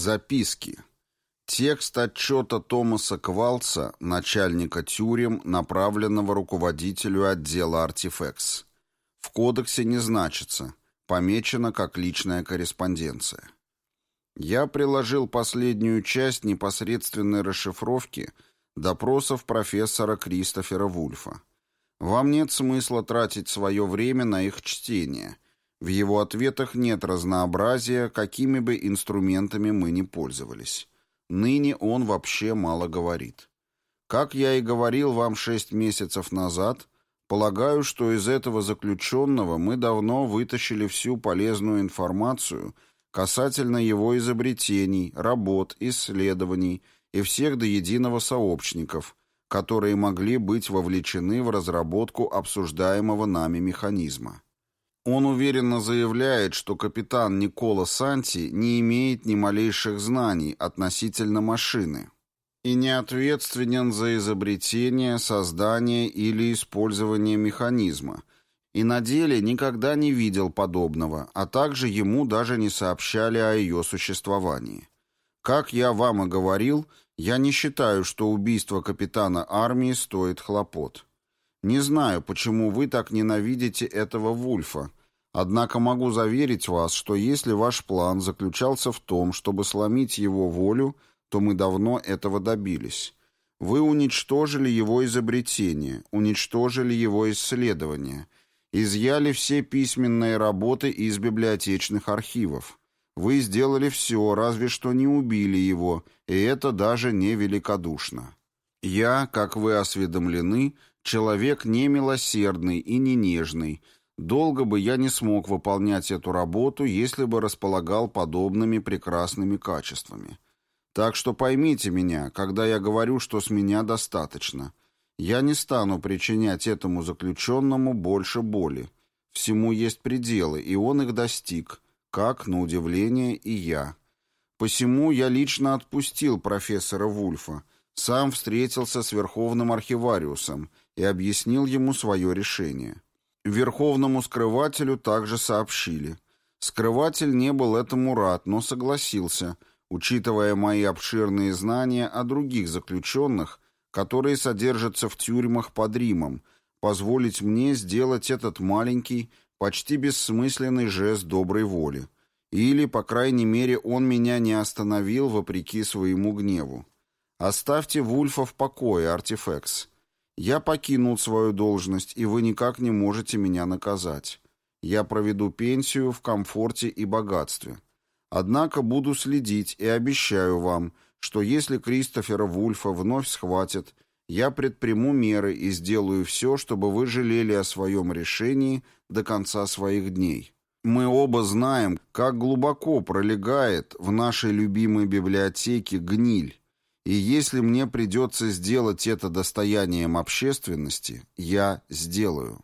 Записки. Текст отчета Томаса Квалца, начальника тюрем, направленного руководителю отдела «Артифекс». В кодексе не значится, помечено как личная корреспонденция. Я приложил последнюю часть непосредственной расшифровки допросов профессора Кристофера Вульфа. Вам нет смысла тратить свое время на их чтение. В его ответах нет разнообразия, какими бы инструментами мы ни пользовались. Ныне он вообще мало говорит. Как я и говорил вам шесть месяцев назад, полагаю, что из этого заключенного мы давно вытащили всю полезную информацию касательно его изобретений, работ, исследований и всех до единого сообщников, которые могли быть вовлечены в разработку обсуждаемого нами механизма. Он уверенно заявляет, что капитан Никола Санти не имеет ни малейших знаний относительно машины и не ответственен за изобретение, создание или использование механизма, и на деле никогда не видел подобного, а также ему даже не сообщали о ее существовании. Как я вам и говорил, я не считаю, что убийство капитана армии стоит хлопот. Не знаю, почему вы так ненавидите этого Вульфа, однако могу заверить вас, что если ваш план заключался в том, чтобы сломить его волю, то мы давно этого добились. Вы уничтожили его изобретение, уничтожили его исследования, изъяли все письменные работы из библиотечных архивов. Вы сделали все, разве что не убили его, и это даже не великодушно. Я, как вы осведомлены, Человек не милосердный и не нежный. Долго бы я не смог выполнять эту работу, если бы располагал подобными прекрасными качествами. Так что поймите меня, когда я говорю, что с меня достаточно. Я не стану причинять этому заключенному больше боли. Всему есть пределы, и он их достиг, как, на удивление, и я. Посему я лично отпустил профессора Вульфа, сам встретился с Верховным Архивариусом и объяснил ему свое решение. Верховному скрывателю также сообщили. Скрыватель не был этому рад, но согласился, учитывая мои обширные знания о других заключенных, которые содержатся в тюрьмах под Римом, позволить мне сделать этот маленький, почти бессмысленный жест доброй воли. Или, по крайней мере, он меня не остановил вопреки своему гневу. Оставьте Вульфа в покое, Артифекс. Я покинул свою должность, и вы никак не можете меня наказать. Я проведу пенсию в комфорте и богатстве. Однако буду следить и обещаю вам, что если Кристофера Вульфа вновь схватят, я предприму меры и сделаю все, чтобы вы жалели о своем решении до конца своих дней. Мы оба знаем, как глубоко пролегает в нашей любимой библиотеке гниль, и если мне придется сделать это достоянием общественности, я сделаю.